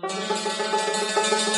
Thank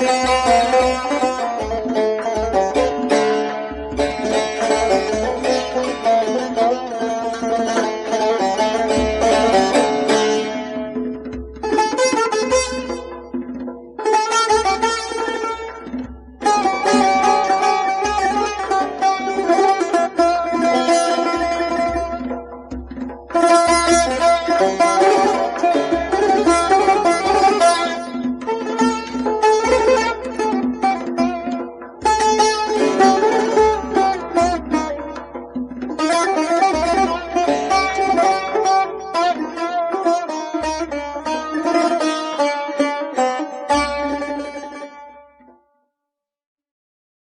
Música